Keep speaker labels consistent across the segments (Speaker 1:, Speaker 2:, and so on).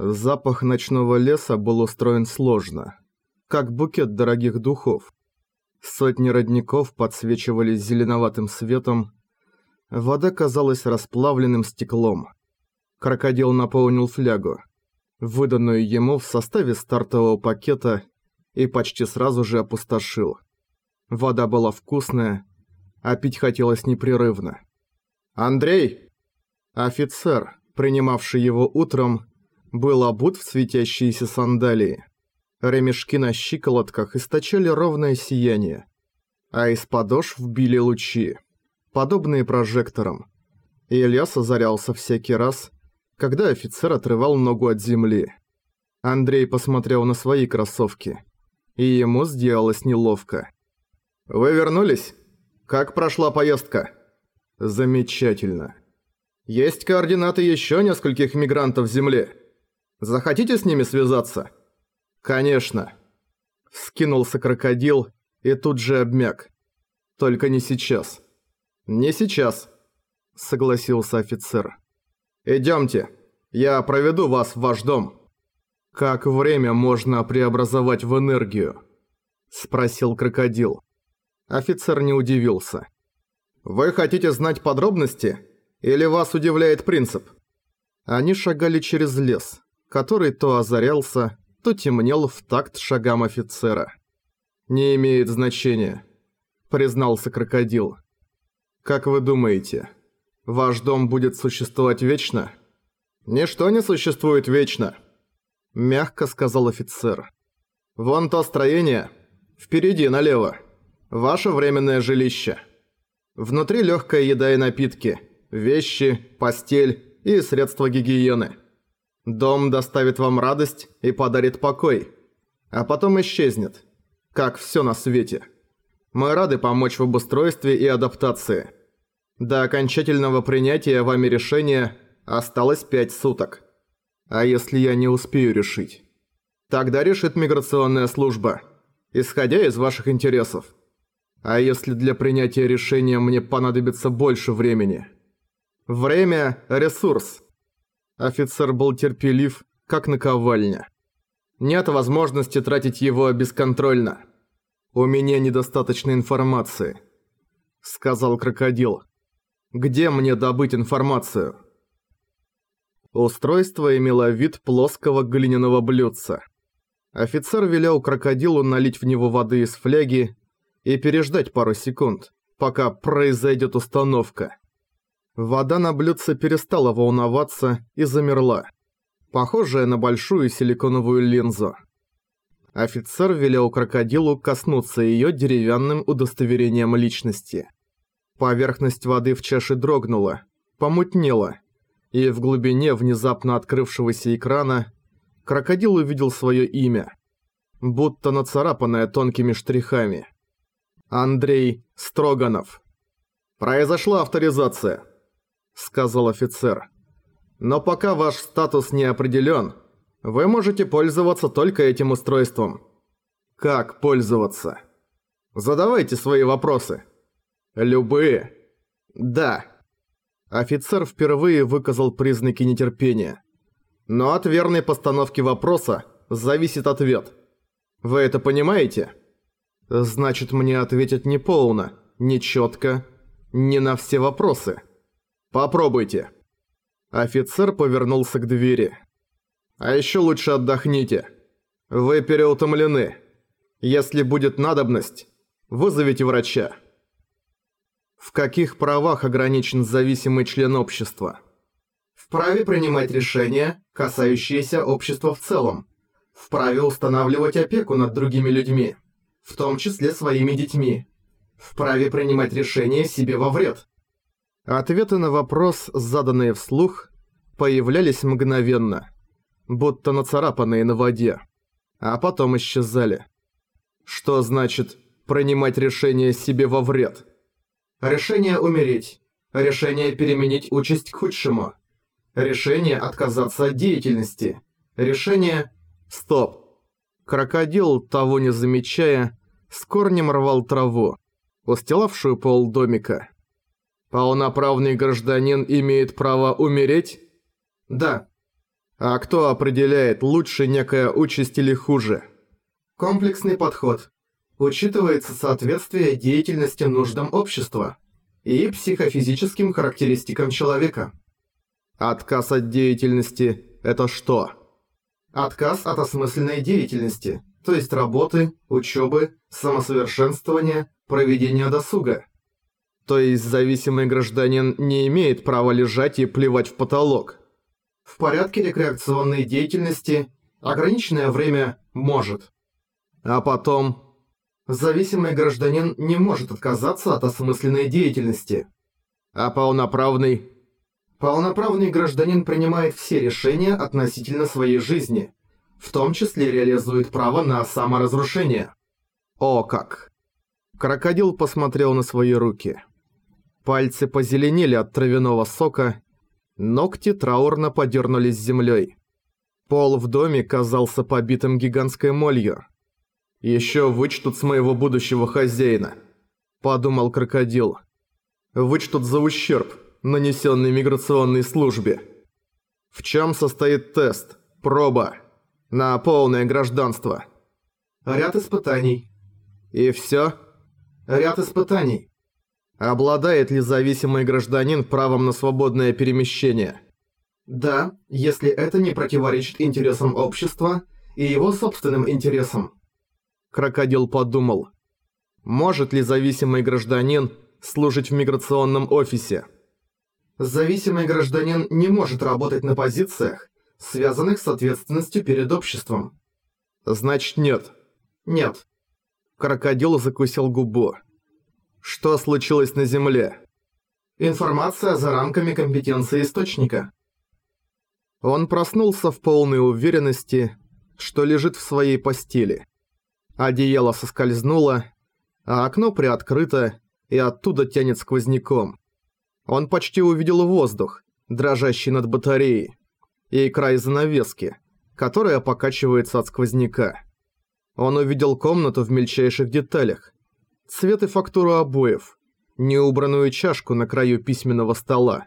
Speaker 1: Запах ночного леса был устроен сложно, как букет дорогих духов. Сотни родников подсвечивались зеленоватым светом, вода казалась расплавленным стеклом. Крокодил наполнил флягу, выданную ему в составе стартового пакета, и почти сразу же опустошил. Вода была вкусная, а пить хотелось непрерывно. «Андрей!» Офицер, принимавший его утром, был обут в светящиеся сандалии. Ремешки на щиколотках источали ровное сияние, а из подошв били лучи, подобные прожекторам. И Ильяс озарялся всякий раз, когда офицер отрывал ногу от земли. Андрей посмотрел на свои кроссовки, и ему сделалось неловко. «Вы вернулись? Как прошла поездка?» «Замечательно. Есть координаты еще нескольких мигрантов Земли?» Захотите с ними связаться?» «Конечно». Скинулся крокодил и тут же обмяк. «Только не сейчас». «Не сейчас», — согласился офицер. «Идёмте, я проведу вас в ваш дом». «Как время можно преобразовать в энергию?» — спросил крокодил. Офицер не удивился. «Вы хотите знать подробности? Или вас удивляет принцип?» Они шагали через лес который то озарялся, то темнел в такт шагам офицера. «Не имеет значения», — признался крокодил. «Как вы думаете, ваш дом будет существовать вечно?» «Ничто не существует вечно», — мягко сказал офицер. «Вон то строение. Впереди, налево. Ваше временное жилище. Внутри легкая еда и напитки, вещи, постель и средства гигиены». Дом доставит вам радость и подарит покой, а потом исчезнет, как все на свете. Мы рады помочь в обустройстве и адаптации. До окончательного принятия вами решения осталось пять суток. А если я не успею решить? Тогда решит миграционная служба, исходя из ваших интересов. А если для принятия решения мне понадобится больше времени? Время – ресурс – Офицер был терпелив, как наковальня. Нет возможности тратить его бесконтрольно. «У меня недостаточно информации», — сказал крокодил. «Где мне добыть информацию?» Устройство имело вид плоского глиняного блюдца. Офицер велел крокодилу налить в него воды из фляги и переждать пару секунд, пока произойдет установка. Вода на блюдце перестала волноваться и замерла, похожая на большую силиконовую линзу. Офицер велел крокодилу коснуться её деревянным удостоверением личности. Поверхность воды в чаше дрогнула, помутнела, и в глубине внезапно открывшегося экрана крокодил увидел своё имя, будто нацарапанное тонкими штрихами. Андрей Строганов. Произошла авторизация сказал офицер. «Но пока ваш статус не определен, вы можете пользоваться только этим устройством». «Как пользоваться?» «Задавайте свои вопросы». «Любые?» «Да». Офицер впервые выказал признаки нетерпения. «Но от верной постановки вопроса зависит ответ. Вы это понимаете?» «Значит, мне ответить не полно, не на все вопросы». Попробуйте». Офицер повернулся к двери. «А еще лучше отдохните. Вы переутомлены. Если будет надобность, вызовите врача». В каких правах ограничен зависимый член общества? Вправе принимать решения, касающиеся общества в целом. Вправе устанавливать опеку над другими людьми, в том числе своими детьми. Вправе принимать решения себе во вред. Ответы на вопрос, заданные вслух, появлялись мгновенно, будто нацарапанные на воде, а потом исчезали. Что значит «принимать решение себе во вред»? Решение умереть. Решение переменить участь к худшему. Решение отказаться от деятельности. Решение... Стоп. Крокодил, того не замечая, с корнем рвал траву, устилавшую пол домика. Полноправный гражданин имеет право умереть? Да. А кто определяет, лучше некая участь или хуже?
Speaker 2: Комплексный подход. Учитывается соответствие деятельности нуждам общества и психофизическим характеристикам человека.
Speaker 1: Отказ от деятельности – это что?
Speaker 2: Отказ от осмысленной деятельности, то есть работы, учебы, самосовершенствования, проведения досуга.
Speaker 1: То есть зависимый гражданин не имеет права лежать и плевать в потолок.
Speaker 2: В порядке рекреационной деятельности ограниченное время может.
Speaker 1: А потом...
Speaker 2: Зависимый гражданин не может отказаться от осмысленной деятельности.
Speaker 1: А полноправный...
Speaker 2: Полноправный гражданин принимает все решения относительно своей жизни, в том числе реализует право на саморазрушение.
Speaker 1: О как! Крокодил посмотрел на свои руки. Пальцы позеленели от травяного сока, ногти траурно подернулись землей. Пол в доме казался побитым гигантской молью. «Ещё вычтут с моего будущего хозяина», – подумал крокодил. «Вычтут за ущерб, нанесенный миграционной службе. В чем состоит тест? Проба. На полное гражданство.
Speaker 2: Ряд испытаний.
Speaker 1: И все?
Speaker 2: Ряд испытаний.
Speaker 1: Обладает ли зависимый гражданин правом на свободное перемещение?
Speaker 2: Да, если это не противоречит интересам общества и его собственным интересам.
Speaker 1: Крокодил подумал. Может ли зависимый гражданин служить в миграционном офисе?
Speaker 2: Зависимый гражданин не может работать на позициях, связанных с ответственностью перед обществом.
Speaker 1: Значит, нет.
Speaker 2: Нет.
Speaker 1: Крокодил закусил губу. Что случилось на Земле?
Speaker 2: Информация за рамками компетенции источника.
Speaker 1: Он проснулся в полной уверенности, что лежит в своей постели. Одеяло соскользнуло, а окно приоткрыто и оттуда тянет сквозняком. Он почти увидел воздух, дрожащий над батареей, и край занавески, которая покачивается от сквозняка. Он увидел комнату в мельчайших деталях, цвет и фактуру обоев, неубранную чашку на краю письменного стола,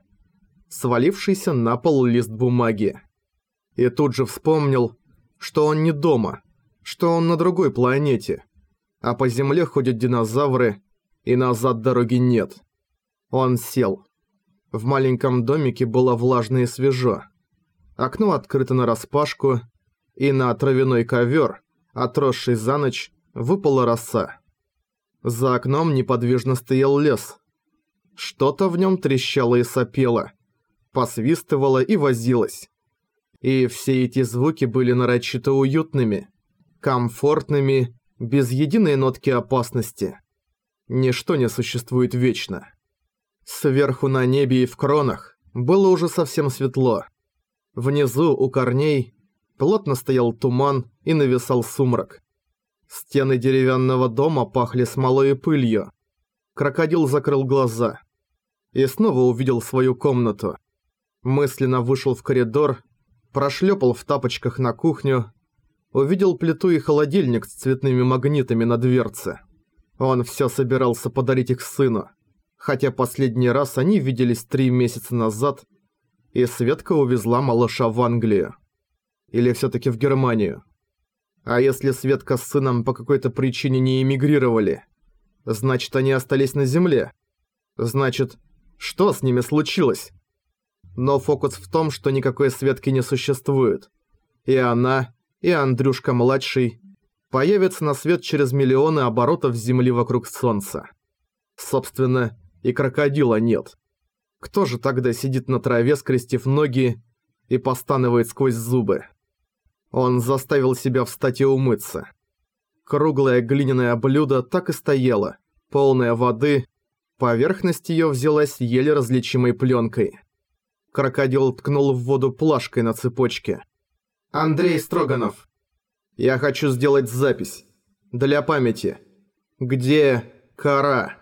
Speaker 1: свалившийся на пол лист бумаги. И тут же вспомнил, что он не дома, что он на другой планете, а по земле ходят динозавры, и назад дороги нет. Он сел. В маленьком домике было влажно и свежо. Окно открыто нараспашку, и на травяной ковер, отросший за ночь, выпала роса. За окном неподвижно стоял лес. Что-то в нем трещало и сопело, посвистывало и возилось. И все эти звуки были нарочито уютными, комфортными, без единой нотки опасности. Ничто не существует вечно. Сверху на небе и в кронах было уже совсем светло. Внизу, у корней, плотно стоял туман и нависал сумрак. Стены деревянного дома пахли смолой и пылью. Крокодил закрыл глаза. И снова увидел свою комнату. Мысленно вышел в коридор, прошлепал в тапочках на кухню, увидел плиту и холодильник с цветными магнитами на дверце. Он все собирался подарить их сыну хотя последний раз они виделись три месяца назад, и Светка увезла малыша в Англию. Или всё-таки в Германию. А если Светка с сыном по какой-то причине не эмигрировали, значит они остались на земле. Значит, что с ними случилось? Но фокус в том, что никакой Светки не существует. И она, и Андрюшка-младший появятся на свет через миллионы оборотов Земли вокруг Солнца. Собственно, и крокодила нет. Кто же тогда сидит на траве, скрестив ноги и постанывает сквозь зубы? Он заставил себя встать и умыться. Круглое глиняное блюдо так и стояло, полное воды, поверхность ее взялась еле различимой пленкой. Крокодил ткнул в воду плашкой на цепочке.
Speaker 2: «Андрей Строганов,
Speaker 1: я хочу сделать запись. Для памяти. Где кора?»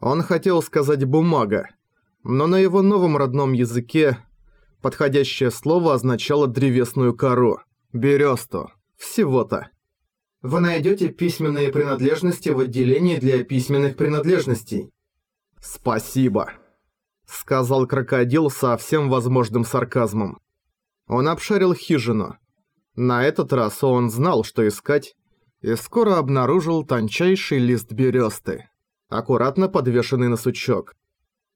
Speaker 1: Он хотел сказать «бумага», но на его новом родном языке подходящее слово означало древесную кору, бересту, всего-то.
Speaker 2: Вы найдете письменные принадлежности в отделении для письменных принадлежностей.
Speaker 1: «Спасибо», — сказал крокодил со всем возможным сарказмом. Он обшарил хижину. На этот раз он знал, что искать, и скоро обнаружил тончайший лист бересты, аккуратно подвешенный на сучок.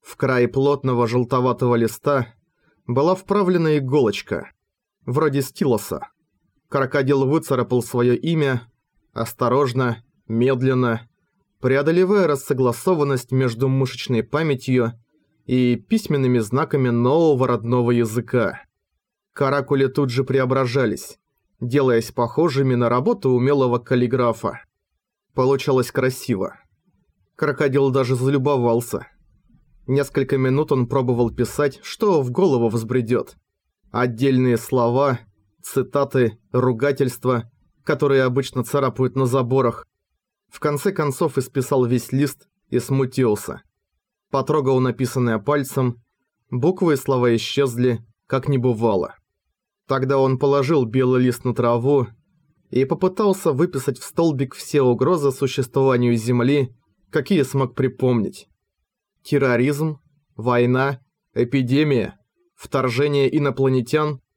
Speaker 1: В край плотного желтоватого листа была вправлена иголочка, вроде стилоса. Крокодил выцарапал свое имя, осторожно, медленно, преодолевая рассогласованность между мышечной памятью и письменными знаками нового родного языка. Каракули тут же преображались, делаясь похожими на работу умелого каллиграфа. Получалось красиво. Крокодил даже залюбовался. Несколько минут он пробовал писать, что в голову взбредёт. Отдельные слова, цитаты, ругательства, которые обычно царапают на заборах. В конце концов исписал весь лист и смутился. Потрогал написанное пальцем, буквы и слова исчезли, как не бывало. Тогда он положил белый лист на траву и попытался выписать в столбик все угрозы существованию Земли, какие смог припомнить. Терроризм, война, эпидемия, вторжение инопланетян –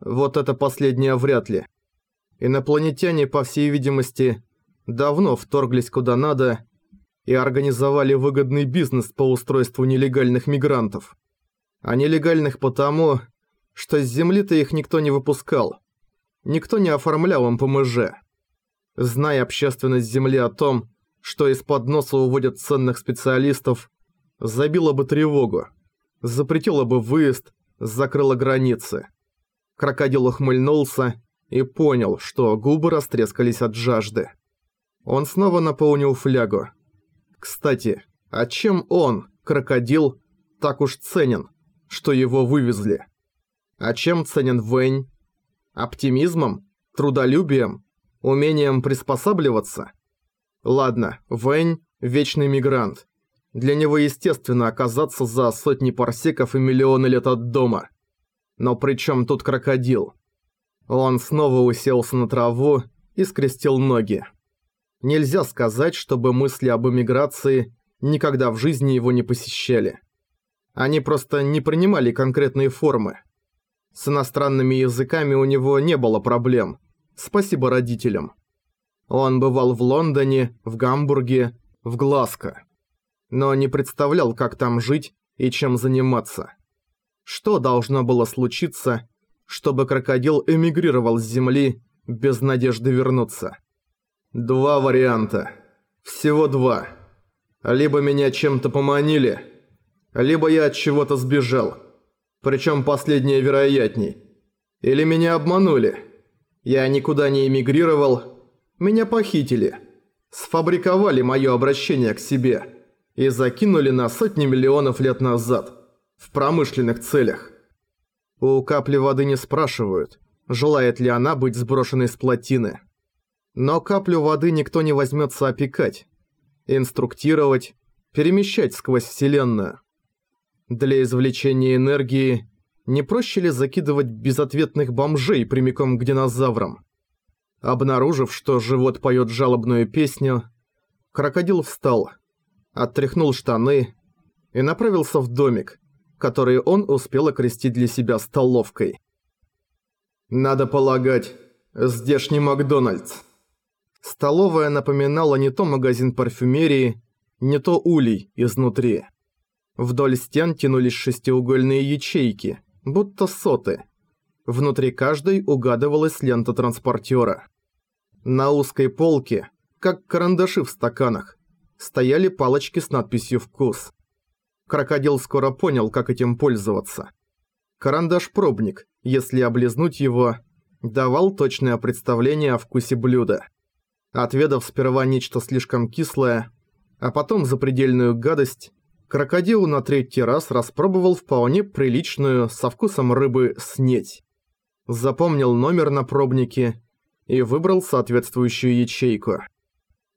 Speaker 1: вот это последнее вряд ли. Инопланетяне, по всей видимости, давно вторглись куда надо и организовали выгодный бизнес по устройству нелегальных мигрантов. А нелегальных потому, что с земли-то их никто не выпускал. Никто не оформлял МПМЖ. Зная общественность земли о том, что из-под носа уводят ценных специалистов, забила бы тревогу, запретила бы выезд, закрыла границы. Крокодил ухмыльнулся и понял, что губы растрескались от жажды. Он снова наполнил флягу. Кстати, а чем он, крокодил, так уж ценен, что его вывезли? А чем ценен Вэнь? Оптимизмом? Трудолюбием? Умением приспосабливаться? Ладно, Вэнь – вечный мигрант. Для него естественно оказаться за сотни парсеков и миллионы лет от дома. Но при чем тут крокодил? Он снова уселся на траву и скрестил ноги. Нельзя сказать, чтобы мысли об эмиграции никогда в жизни его не посещали. Они просто не принимали конкретные формы. С иностранными языками у него не было проблем. Спасибо родителям. Он бывал в Лондоне, в Гамбурге, в Глазго. Но не представлял, как там жить и чем заниматься. Что должно было случиться, чтобы крокодил эмигрировал с земли без надежды вернуться? Два варианта. Всего два. Либо меня чем-то поманили, либо я от чего-то сбежал. Причем последнее вероятней. Или меня обманули. Я никуда не эмигрировал. Меня похитили. Сфабриковали мое обращение к себе. И закинули на сотни миллионов лет назад. В промышленных целях. У капли воды не спрашивают, желает ли она быть сброшенной с плотины. Но каплю воды никто не возьмется опекать, инструктировать, перемещать сквозь вселенную. Для извлечения энергии не проще ли закидывать безответных бомжей прямиком к динозаврам? Обнаружив, что живот поет жалобную песню, крокодил встал, оттряхнул штаны и направился в домик, который он успел окрестить для себя столовкой. Надо полагать, здешний Макдональдс. Столовая напоминала не то магазин парфюмерии, не то улей изнутри. Вдоль стен тянулись шестиугольные ячейки, будто соты. Внутри каждой угадывалась лента транспортера. На узкой полке, как карандаши в стаканах, стояли палочки с надписью «Вкус». Крокодил скоро понял, как этим пользоваться. Карандаш-пробник, если облизнуть его, давал точное представление о вкусе блюда. Отведав сперва нечто слишком кислое, а потом запредельную гадость, Крокодил на третий раз распробовал вполне приличную, со вкусом рыбы, снеть. Запомнил номер на пробнике и выбрал соответствующую ячейку.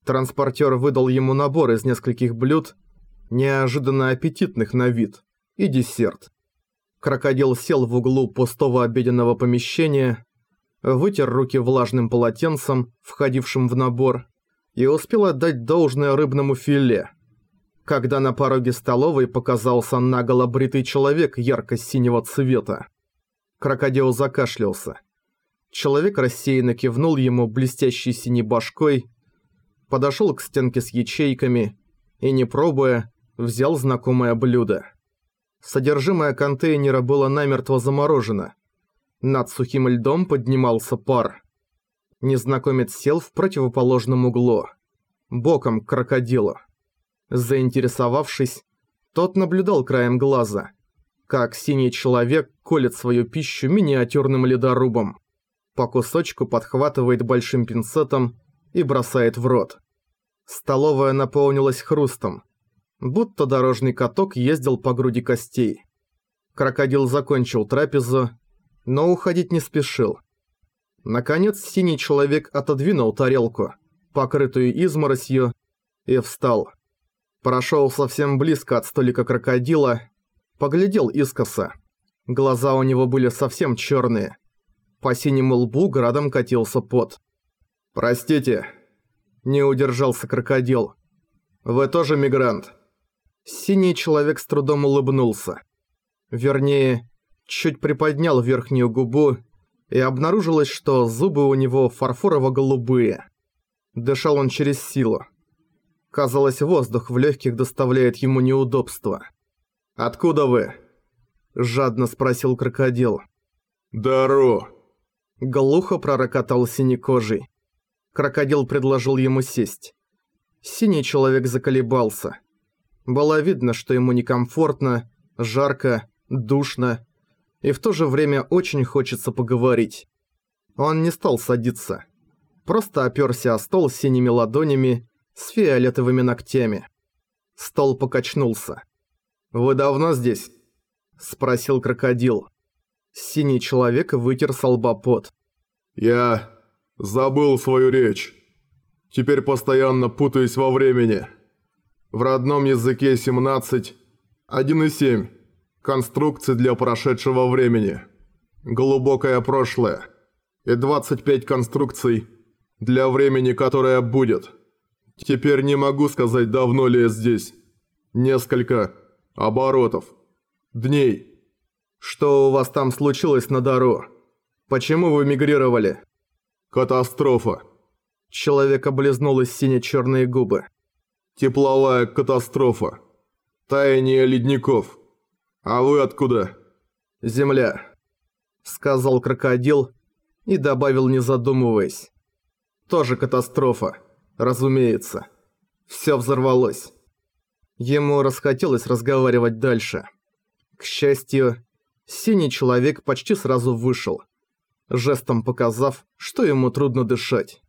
Speaker 1: Транспортер выдал ему набор из нескольких блюд, неожиданно аппетитных на вид, и десерт. Крокодил сел в углу пустого обеденного помещения, вытер руки влажным полотенцем, входившим в набор, и успел отдать должное рыбному филе – когда на пороге столовой показался наголо бритый человек ярко-синего цвета. Крокодил закашлялся. Человек рассеянно кивнул ему блестящей синей башкой, подошел к стенке с ячейками и, не пробуя, взял знакомое блюдо. Содержимое контейнера было намертво заморожено. Над сухим льдом поднимался пар. Незнакомец сел в противоположном углу, боком к крокодилу. Заинтересовавшись, тот наблюдал краем глаза, как синий человек колет свою пищу миниатюрным ледорубом. По кусочку подхватывает большим пинцетом и бросает в рот. Столовая наполнилась хрустом, будто дорожный каток ездил по груди костей. Крокодил закончил трапезу, но уходить не спешил. Наконец синий человек отодвинул тарелку, покрытую изморосью, и встал. Прошел совсем близко от столика крокодила, поглядел искоса. Глаза у него были совсем черные. По синему лбу градом катился пот. «Простите», — не удержался крокодил. «Вы тоже мигрант?» Синий человек с трудом улыбнулся. Вернее, чуть приподнял верхнюю губу, и обнаружилось, что зубы у него фарфорово-голубые. Дышал он через силу. Казалось, воздух в легких доставляет ему неудобства. «Откуда вы?» – жадно спросил крокодил.
Speaker 3: «Даро!»
Speaker 1: – глухо пророкотал синекожий. Крокодил предложил ему сесть. Синий человек заколебался. Было видно, что ему некомфортно, жарко, душно, и в то же время очень хочется поговорить. Он не стал садиться. Просто оперся о стол синими ладонями с фиолетовыми ногтями. Стол покачнулся. «Вы давно здесь?» – спросил крокодил. Синий человек вытер с.
Speaker 3: «Я забыл свою речь. Теперь постоянно путаюсь во времени. В родном языке 17, 1,7. Конструкции для прошедшего времени. Глубокое прошлое. И 25 конструкций для времени, которое будет». Теперь не могу сказать, давно ли я здесь. Несколько оборотов. Дней.
Speaker 1: Что у вас там случилось на Дару? Почему вы мигрировали?
Speaker 3: Катастрофа.
Speaker 1: Человек облизнул из сине-черные губы.
Speaker 3: Тепловая катастрофа. Таяние ледников. А вы откуда?
Speaker 1: Земля. Сказал крокодил и добавил не задумываясь. Тоже катастрофа. Разумеется. Всё взорвалось. Ему расхотелось разговаривать дальше. К счастью, синий человек почти сразу вышел, жестом показав, что ему трудно дышать.